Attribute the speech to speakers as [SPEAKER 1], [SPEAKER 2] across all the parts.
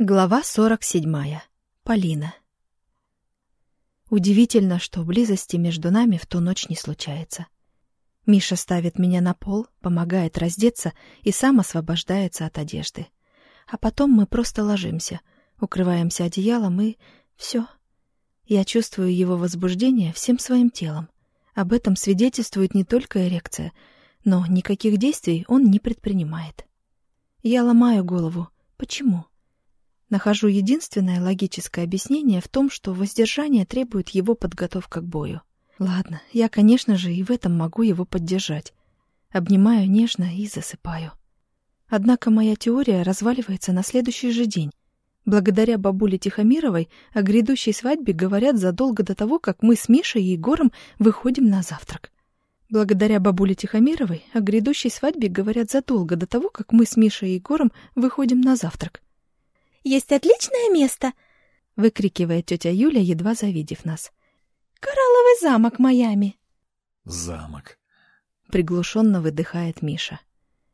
[SPEAKER 1] Глава 47. Полина. Удивительно, что близости между нами в ту ночь не случается. Миша ставит меня на пол, помогает раздеться и сам освобождается от одежды. А потом мы просто ложимся, укрываемся одеялом и... все. Я чувствую его возбуждение всем своим телом. Об этом свидетельствует не только эрекция, но никаких действий он не предпринимает. Я ломаю голову. Почему? Нахожу единственное логическое объяснение в том, что воздержание требует его подготовка к бою. Ладно, я, конечно же, и в этом могу его поддержать. Обнимаю нежно и засыпаю. Однако моя теория разваливается на следующий же день. Благодаря бабуле Тихомировой о грядущей свадьбе говорят задолго до того, как мы с Мишей и Егором выходим на завтрак. Благодаря бабуле Тихомировой о грядущей свадьбе говорят задолго до того, как мы с Мишей и Егором выходим на завтрак
[SPEAKER 2] есть отличное место!»
[SPEAKER 1] — выкрикивает тетя Юля, едва завидев нас.
[SPEAKER 2] «Коралловый замок Майами!»
[SPEAKER 3] «Замок!»
[SPEAKER 1] — приглушенно выдыхает Миша.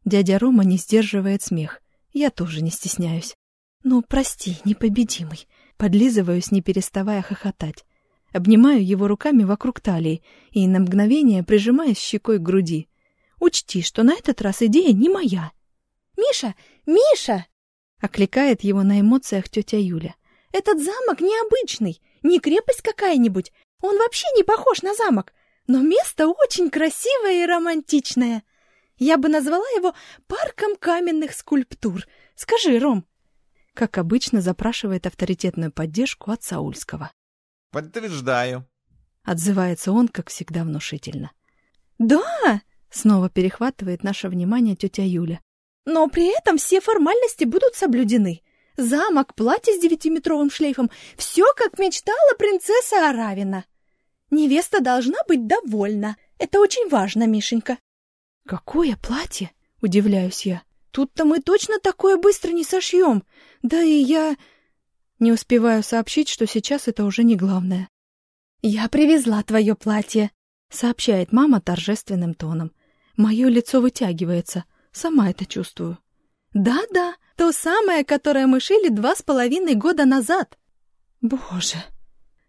[SPEAKER 1] Дядя Рома не сдерживает смех. Я тоже не стесняюсь. «Ну, прости, непобедимый!» Подлизываюсь, не переставая хохотать. Обнимаю его руками вокруг талии и на мгновение прижимаюсь щекой к груди. Учти, что на этот раз идея не моя.
[SPEAKER 2] «Миша! Миша!»
[SPEAKER 1] Окликает его на эмоциях тетя Юля.
[SPEAKER 2] «Этот замок необычный, не крепость какая-нибудь. Он вообще не похож на замок, но место очень красивое и романтичное. Я бы назвала его парком каменных скульптур. Скажи, Ром».
[SPEAKER 1] Как обычно, запрашивает авторитетную поддержку от Саульского.
[SPEAKER 3] «Подтверждаю», —
[SPEAKER 1] отзывается он, как всегда, внушительно.
[SPEAKER 2] «Да!»
[SPEAKER 1] — снова перехватывает наше внимание тетя Юля.
[SPEAKER 2] Но при этом все формальности будут соблюдены. Замок, платье с девятиметровым шлейфом — все, как мечтала принцесса Аравина. Невеста должна быть довольна. Это очень важно, Мишенька.
[SPEAKER 1] «Какое платье?» — удивляюсь я.
[SPEAKER 2] «Тут-то мы точно такое быстро не сошьем. Да и я...»
[SPEAKER 1] Не успеваю сообщить, что сейчас это уже не главное.
[SPEAKER 2] «Я привезла твое платье», —
[SPEAKER 1] сообщает мама торжественным тоном. Мое лицо вытягивается. Сама это чувствую.
[SPEAKER 2] Да-да, то самое, которое мы шили два с половиной года назад.
[SPEAKER 1] Боже.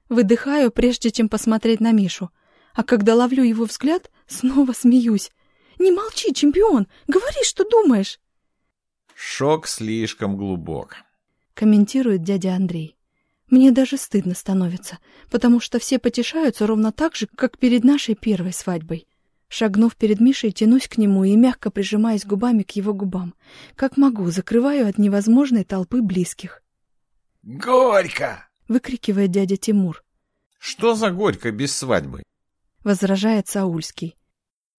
[SPEAKER 1] Выдыхаю, прежде чем посмотреть на Мишу. А когда ловлю его взгляд, снова смеюсь. Не молчи, чемпион, говори, что думаешь.
[SPEAKER 3] Шок слишком глубок,
[SPEAKER 1] комментирует дядя Андрей. Мне даже стыдно становится, потому что все потешаются ровно так же, как перед нашей первой свадьбой. Шагнув перед Мишей, тянусь к нему и мягко прижимаюсь губами к его губам. Как могу, закрываю от невозможной толпы близких.
[SPEAKER 3] «Горько!»
[SPEAKER 1] — выкрикивает дядя Тимур.
[SPEAKER 3] «Что за горько без свадьбы?»
[SPEAKER 1] — возражает Саульский.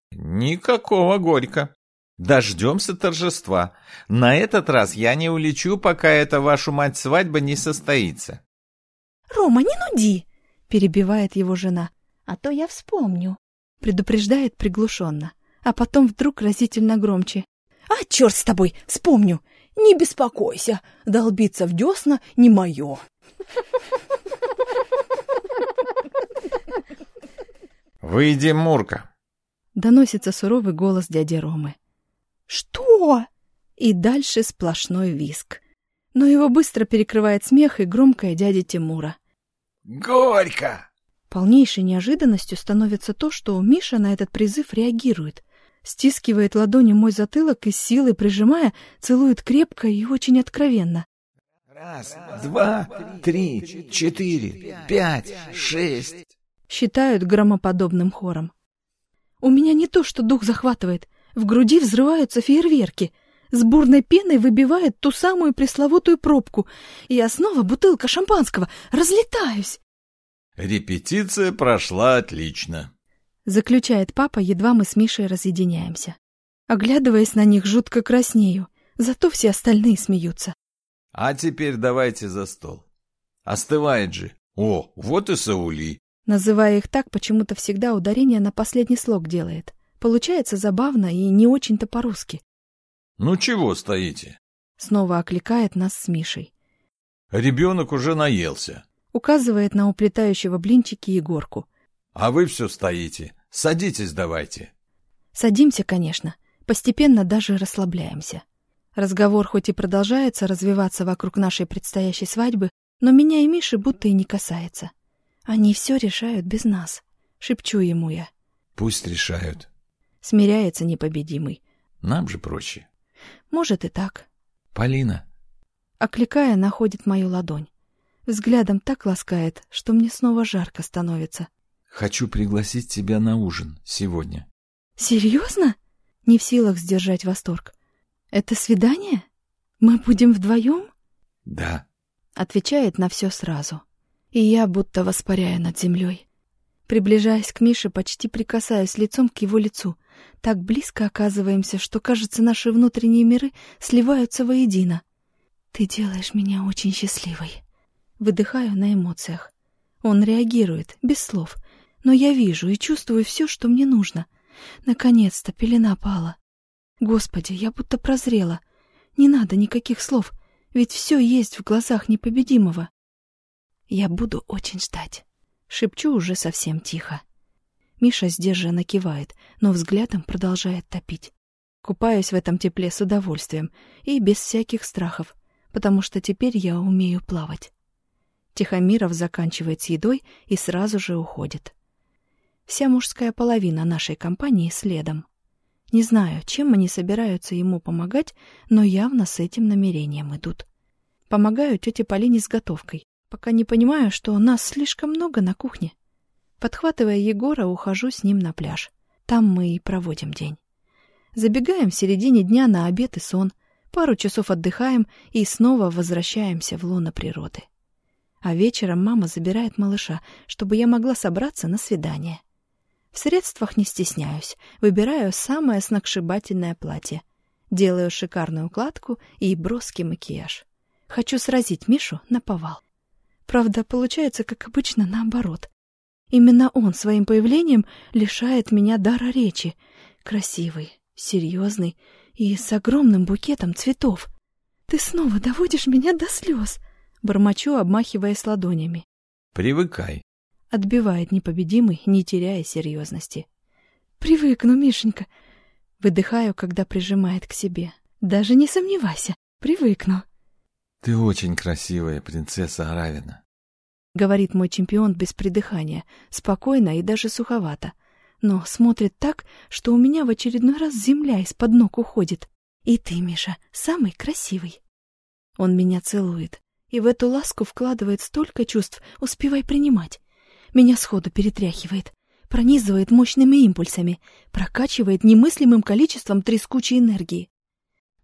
[SPEAKER 3] «Никакого горько. Дождемся торжества. На этот раз я не улечу, пока эта вашу мать свадьба не состоится».
[SPEAKER 2] «Рома, не нуди!»
[SPEAKER 1] — перебивает его жена.
[SPEAKER 2] «А то я вспомню»
[SPEAKER 1] предупреждает приглушенно, а потом вдруг разительно громче.
[SPEAKER 2] «А, черт с тобой, вспомню! Не беспокойся, долбиться в десна не мое!»
[SPEAKER 3] «Выйди, Мурка!»
[SPEAKER 1] Доносится суровый голос дяди Ромы.
[SPEAKER 2] «Что?»
[SPEAKER 1] И дальше сплошной виск. Но его быстро перекрывает смех и громкая дядя Тимура.
[SPEAKER 3] «Горько!»
[SPEAKER 1] Полнейшей неожиданностью становится то, что Миша на этот призыв реагирует. Стискивает ладони мой затылок и силой прижимая, целует крепко и очень откровенно.
[SPEAKER 3] Раз, два, три, четыре, пять, шесть.
[SPEAKER 1] Считают громоподобным хором. У меня не то, что дух захватывает. В груди взрываются фейерверки. С бурной пеной выбивает ту самую пресловутую пробку. И я снова бутылка шампанского. Разлетаюсь.
[SPEAKER 3] Репетиция прошла отлично.
[SPEAKER 1] Заключает папа, едва мы с Мишей разъединяемся. Оглядываясь на них, жутко краснею. Зато все остальные смеются.
[SPEAKER 3] А теперь давайте за стол. Остывает же. О, вот и Саули.
[SPEAKER 1] Называя их так, почему-то всегда ударение на последний слог делает. Получается забавно и не очень-то по-русски.
[SPEAKER 3] Ну чего стоите?
[SPEAKER 1] Снова окликает нас с Мишей.
[SPEAKER 3] Ребенок уже наелся.
[SPEAKER 1] Указывает на уплетающего блинчики Егорку.
[SPEAKER 3] А вы все стоите. Садитесь давайте.
[SPEAKER 1] Садимся, конечно. Постепенно даже расслабляемся. Разговор хоть и продолжается развиваться вокруг нашей предстоящей свадьбы, но меня и Миши будто и не касается. Они все решают без нас. Шепчу ему я.
[SPEAKER 3] Пусть решают.
[SPEAKER 1] Смиряется непобедимый.
[SPEAKER 3] Нам же проще.
[SPEAKER 1] Может и так.
[SPEAKER 3] Полина.
[SPEAKER 1] Окликая, находит мою ладонь. Взглядом так ласкает, что мне снова жарко становится.
[SPEAKER 3] Хочу пригласить тебя на ужин сегодня.
[SPEAKER 1] Серьезно? Не в силах сдержать восторг. Это свидание? Мы будем вдвоем?
[SPEAKER 3] Да.
[SPEAKER 1] Отвечает на все сразу. И я будто воспаряю над землей. Приближаясь к Мише, почти прикасаюсь лицом к его лицу. Так близко оказываемся, что, кажется, наши внутренние миры сливаются воедино. Ты делаешь меня очень счастливой. Выдыхаю на эмоциях. Он реагирует, без слов. Но я вижу и чувствую все, что мне нужно. Наконец-то пелена пала. Господи, я будто прозрела. Не надо никаких слов, ведь все есть в глазах непобедимого. Я буду очень ждать. Шепчу уже совсем тихо. Миша сдержанно кивает, но взглядом продолжает топить. Купаюсь в этом тепле с удовольствием и без всяких страхов, потому что теперь я умею плавать. Тихомиров заканчивает с едой и сразу же уходит. Вся мужская половина нашей компании следом. Не знаю, чем они собираются ему помогать, но явно с этим намерением идут. Помогаю тете Полине с готовкой, пока не понимаю, что нас слишком много на кухне. Подхватывая Егора, ухожу с ним на пляж. Там мы и проводим день. Забегаем в середине дня на обед и сон, пару часов отдыхаем и снова возвращаемся в лоно природы. А вечером мама забирает малыша, чтобы я могла собраться на свидание. В средствах не стесняюсь, выбираю самое сногсшибательное платье. Делаю шикарную укладку и броский макияж. Хочу сразить Мишу на повал. Правда, получается, как обычно, наоборот. Именно он своим появлением лишает меня дара речи. Красивый, серьезный и с огромным букетом цветов. Ты снова доводишь меня до слез. Бормочу, обмахиваясь ладонями.
[SPEAKER 3] «Привыкай», —
[SPEAKER 1] отбивает непобедимый, не теряя серьезности. «Привыкну, Мишенька». Выдыхаю, когда прижимает к себе. «Даже не сомневайся, привыкну».
[SPEAKER 3] «Ты очень красивая, принцесса Аравина», —
[SPEAKER 1] говорит мой чемпион без придыхания, спокойно и даже суховато. Но смотрит так, что у меня в очередной раз земля из-под ног уходит. «И ты, Миша, самый красивый». Он меня целует, и в эту ласку вкладывает столько чувств, успевай принимать. Меня сходу перетряхивает, пронизывает мощными импульсами, прокачивает немыслимым количеством трескучей энергии.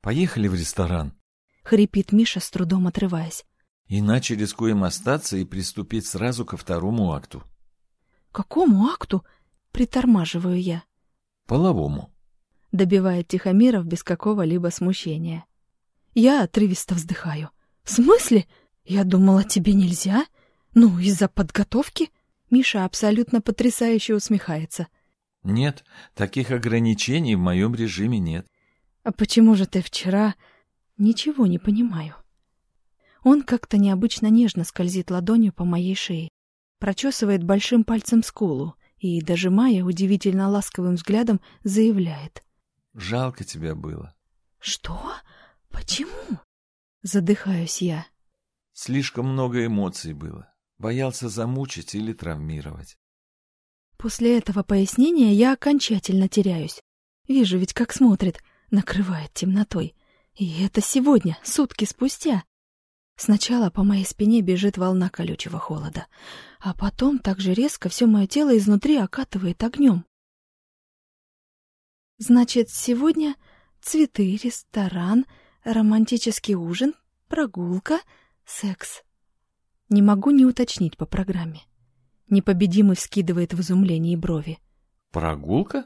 [SPEAKER 3] «Поехали в ресторан», —
[SPEAKER 1] хрипит Миша, с трудом отрываясь.
[SPEAKER 3] «Иначе рискуем остаться и приступить сразу ко второму акту».
[SPEAKER 1] «Какому акту?» — притормаживаю я.
[SPEAKER 3] «Половому», —
[SPEAKER 1] добивает Тихомиров без какого-либо смущения. Я отрывисто вздыхаю. «В смысле? Я думала, тебе нельзя? Ну, из-за подготовки?» Миша абсолютно потрясающе усмехается.
[SPEAKER 3] «Нет, таких ограничений в моем режиме нет».
[SPEAKER 1] «А почему же ты вчера...» «Ничего не понимаю». Он как-то необычно нежно скользит ладонью по моей шее, прочесывает большим пальцем скулу и, дожимая удивительно ласковым взглядом, заявляет.
[SPEAKER 3] «Жалко тебя было».
[SPEAKER 1] «Что? Почему?» Задыхаюсь я.
[SPEAKER 3] Слишком много эмоций было. Боялся замучить или травмировать.
[SPEAKER 1] После этого пояснения я окончательно теряюсь. Вижу ведь, как смотрит, накрывает темнотой. И это сегодня, сутки спустя. Сначала по моей спине бежит волна колючего холода, а потом так же резко все мое тело изнутри окатывает огнем. Значит, сегодня цветы, ресторан, Романтический ужин, прогулка, секс. Не могу не уточнить по программе. Непобедимый вскидывает в изумлении брови.
[SPEAKER 3] Прогулка?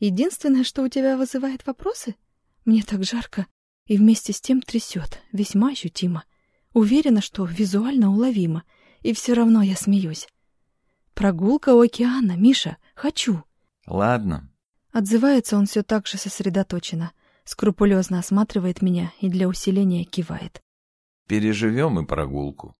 [SPEAKER 1] Единственное, что у тебя вызывает вопросы? Мне так жарко и вместе с тем трясет, весьма ощутимо. Уверена, что визуально уловимо, и все равно я смеюсь. Прогулка у океана, Миша, хочу.
[SPEAKER 3] Ладно.
[SPEAKER 1] Отзывается он все так же сосредоточенно скрупулезно осматривает меня и для усиления кивает.
[SPEAKER 3] Переживем и прогулку.